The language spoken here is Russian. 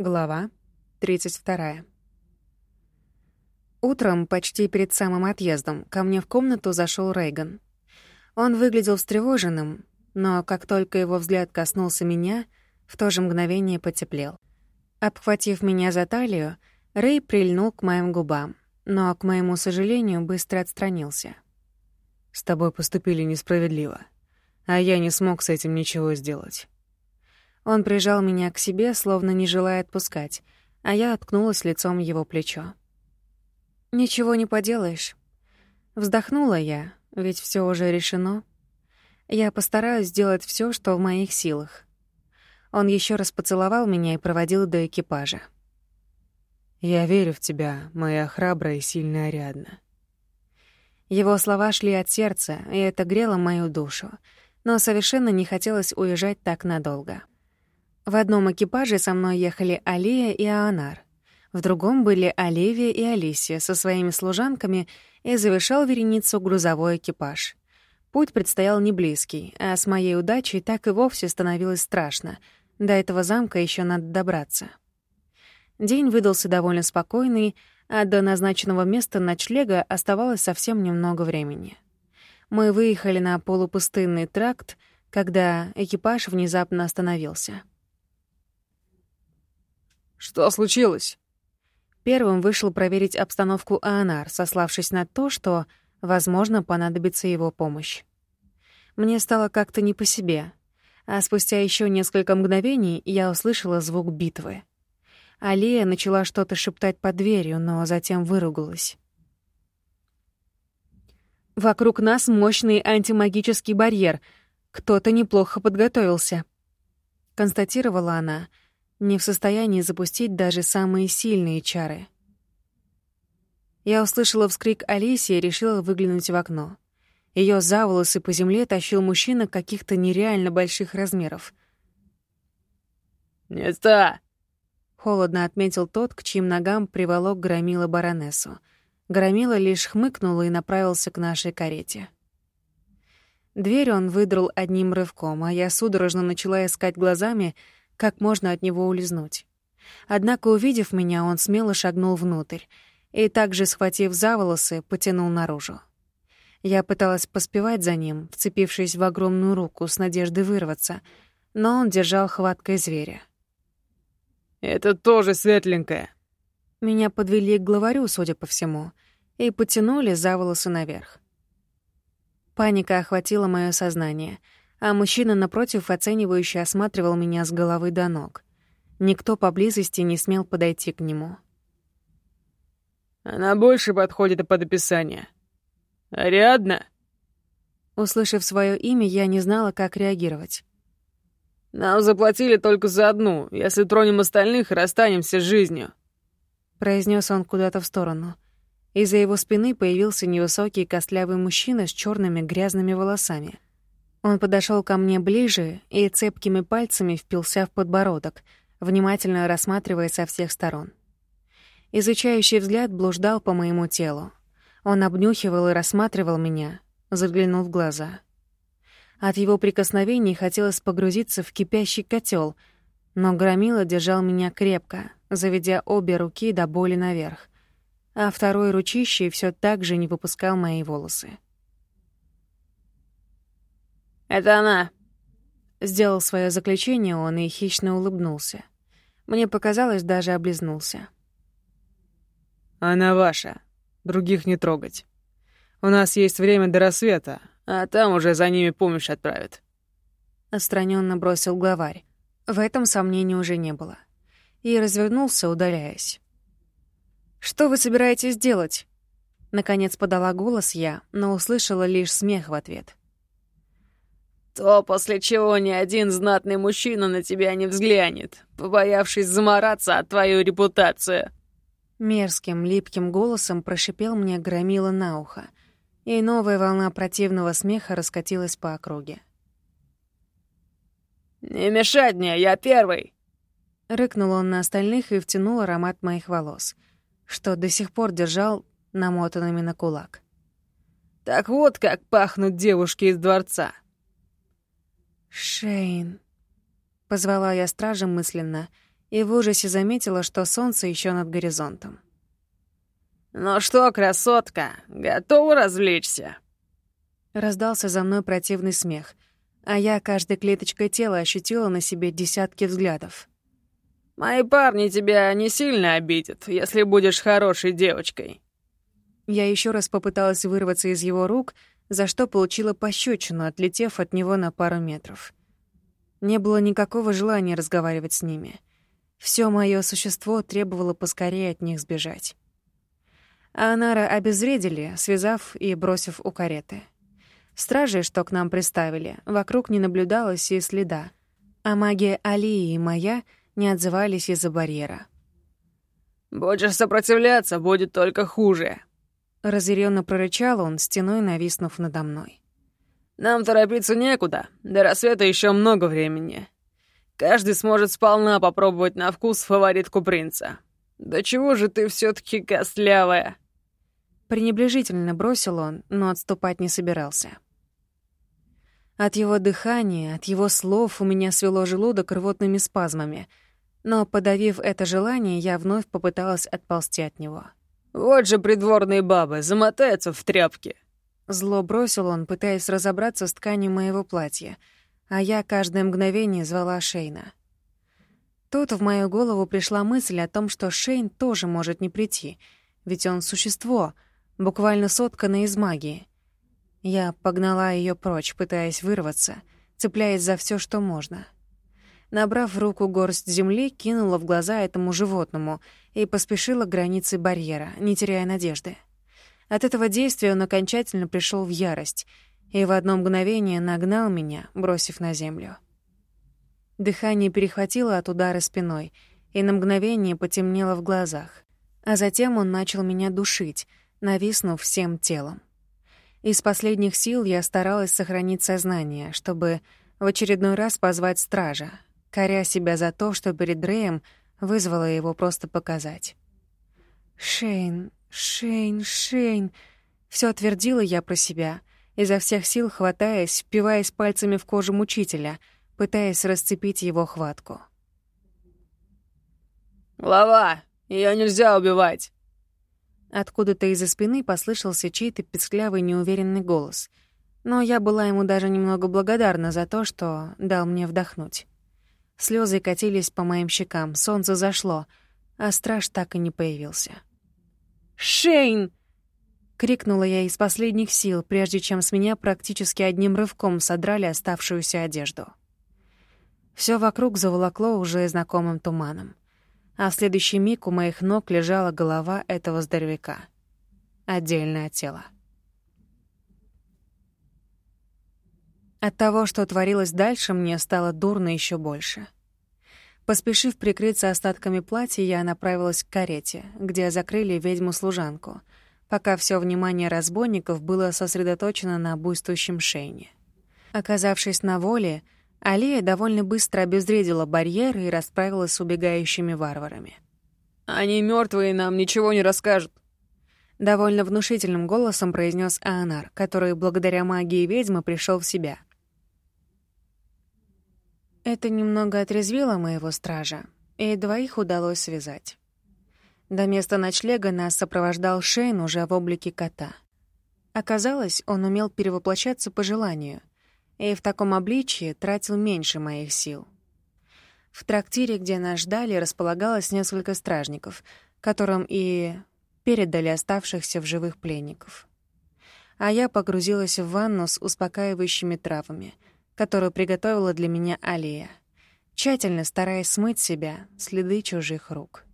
Глава 32. Утром, почти перед самым отъездом, ко мне в комнату зашел Рейган. Он выглядел встревоженным, но как только его взгляд коснулся меня, в то же мгновение потеплел. Обхватив меня за талию, Рэй прильнул к моим губам, но, к моему сожалению, быстро отстранился. «С тобой поступили несправедливо, а я не смог с этим ничего сделать». Он прижал меня к себе, словно не желая отпускать, а я откнулась лицом его плечо. «Ничего не поделаешь». Вздохнула я, ведь все уже решено. Я постараюсь сделать все, что в моих силах. Он еще раз поцеловал меня и проводил до экипажа. «Я верю в тебя, моя храбрая и сильная Ариадна». Его слова шли от сердца, и это грело мою душу, но совершенно не хотелось уезжать так надолго. В одном экипаже со мной ехали Алия и Аонар. В другом были Оливия и Алисия со своими служанками и завершал вереницу грузовой экипаж. Путь предстоял не близкий, а с моей удачей так и вовсе становилось страшно. До этого замка еще надо добраться. День выдался довольно спокойный, а до назначенного места ночлега оставалось совсем немного времени. Мы выехали на полупустынный тракт, когда экипаж внезапно остановился. «Что случилось?» Первым вышел проверить обстановку Аонар, сославшись на то, что, возможно, понадобится его помощь. Мне стало как-то не по себе, а спустя еще несколько мгновений я услышала звук битвы. Алия начала что-то шептать под дверью, но затем выругалась. «Вокруг нас мощный антимагический барьер. Кто-то неплохо подготовился», — констатировала она, не в состоянии запустить даже самые сильные чары. Я услышала вскрик Алисии и решила выглянуть в окно. Ее за волосы по земле тащил мужчина каких-то нереально больших размеров. «Не та!» Холодно отметил тот, к чьим ногам приволок громила баронессу. Громила лишь хмыкнула и направился к нашей карете. Дверь он выдрал одним рывком, а я судорожно начала искать глазами, как можно от него улизнуть. Однако, увидев меня, он смело шагнул внутрь и, также схватив за волосы, потянул наружу. Я пыталась поспевать за ним, вцепившись в огромную руку с надеждой вырваться, но он держал хваткой зверя. «Это тоже светленькая». Меня подвели к главарю, судя по всему, и потянули за волосы наверх. Паника охватила мое сознание, а мужчина напротив оценивающе осматривал меня с головы до ног. Никто поблизости не смел подойти к нему. «Она больше подходит под описание. Ариадна?» Услышав свое имя, я не знала, как реагировать. «Нам заплатили только за одну. Если тронем остальных, расстанемся с жизнью», — произнес он куда-то в сторону. Из-за его спины появился невысокий костлявый мужчина с черными грязными волосами. Он подошел ко мне ближе и цепкими пальцами впился в подбородок, внимательно рассматривая со всех сторон. Изучающий взгляд блуждал по моему телу. Он обнюхивал и рассматривал меня, заглянул в глаза — от его прикосновений хотелось погрузиться в кипящий котел, но Громила держал меня крепко, заведя обе руки до боли наверх, а второй ручищей все так же не выпускал мои волосы. «Это она!» Сделал свое заключение он и хищно улыбнулся. Мне показалось, даже облизнулся. «Она ваша. Других не трогать. У нас есть время до рассвета, а там уже за ними помощь отправят». Отстраненно бросил главарь. В этом сомнений уже не было. И развернулся, удаляясь. «Что вы собираетесь делать?» Наконец подала голос я, но услышала лишь смех в ответ. «То, после чего ни один знатный мужчина на тебя не взглянет, побоявшись замораться от твою репутацию». Мерзким, липким голосом прошипел мне громила на ухо, и новая волна противного смеха раскатилась по округе. «Не мешать мне, я первый!» Рыкнул он на остальных и втянул аромат моих волос, что до сих пор держал намотанными на кулак. «Так вот как пахнут девушки из дворца!» «Шейн!» — позвала я стражем мысленно и в ужасе заметила, что солнце еще над горизонтом. «Ну что, красотка, готова развлечься?» Раздался за мной противный смех, а я каждой клеточкой тела ощутила на себе десятки взглядов. «Мои парни тебя не сильно обидят, если будешь хорошей девочкой». Я еще раз попыталась вырваться из его рук, за что получила пощечину, отлетев от него на пару метров. Не было никакого желания разговаривать с ними. Все мое существо требовало поскорее от них сбежать. А Анара обезвредили, связав и бросив у кареты. Стражи, что к нам приставили, вокруг не наблюдалось и следа, а магия Алии и моя не отзывались из-за барьера. «Будешь сопротивляться, будет только хуже», — разъяренно прорычал он, стеной нависнув надо мной. «Нам торопиться некуда, до рассвета еще много времени. Каждый сможет сполна попробовать на вкус фаворитку принца. Да чего же ты все таки костлявая?» Пренебрежительно бросил он, но отступать не собирался. От его дыхания, от его слов у меня свело желудок рвотными спазмами, но, подавив это желание, я вновь попыталась отползти от него. «Вот же придворные бабы, замотаются в тряпки!» Зло бросил он, пытаясь разобраться с тканью моего платья, а я каждое мгновение звала Шейна. Тут в мою голову пришла мысль о том, что Шейн тоже может не прийти, ведь он существо, буквально сотканное из магии. Я погнала ее прочь, пытаясь вырваться, цепляясь за все, что можно — Набрав в руку горсть земли, кинула в глаза этому животному и поспешила к границе барьера, не теряя надежды. От этого действия он окончательно пришел в ярость и в одно мгновение нагнал меня, бросив на землю. Дыхание перехватило от удара спиной, и на мгновение потемнело в глазах. А затем он начал меня душить, нависнув всем телом. Из последних сил я старалась сохранить сознание, чтобы в очередной раз позвать стража, коря себя за то, что перед Рэем вызвала его просто показать. «Шейн, Шейн, Шейн!» Все твердила я про себя, изо всех сил хватаясь, впиваясь пальцами в кожу мучителя, пытаясь расцепить его хватку. «Глава! Ее нельзя убивать!» Откуда-то из-за спины послышался чей-то песклявый неуверенный голос, но я была ему даже немного благодарна за то, что дал мне вдохнуть. Слезы катились по моим щекам, солнце зашло, а страж так и не появился. «Шейн!» — крикнула я из последних сил, прежде чем с меня практически одним рывком содрали оставшуюся одежду. Все вокруг заволокло уже знакомым туманом, а в следующий миг у моих ног лежала голова этого здоровяка. Отдельное от тела. От того, что творилось дальше, мне стало дурно еще больше. Поспешив прикрыться остатками платья, я направилась к карете, где закрыли ведьму-служанку, пока все внимание разбойников было сосредоточено на буйствующем Шейне. Оказавшись на воле, Алия довольно быстро обезвредила барьеры и расправилась с убегающими варварами. «Они мертвые нам ничего не расскажут», — довольно внушительным голосом произнес Аанар, который благодаря магии ведьмы пришел в себя. Это немного отрезвило моего стража, и двоих удалось связать. До места ночлега нас сопровождал Шейн уже в облике кота. Оказалось, он умел перевоплощаться по желанию, и в таком обличии тратил меньше моих сил. В трактире, где нас ждали, располагалось несколько стражников, которым и передали оставшихся в живых пленников. А я погрузилась в ванну с успокаивающими травами — которую приготовила для меня Алия, тщательно стараясь смыть себя следы чужих рук.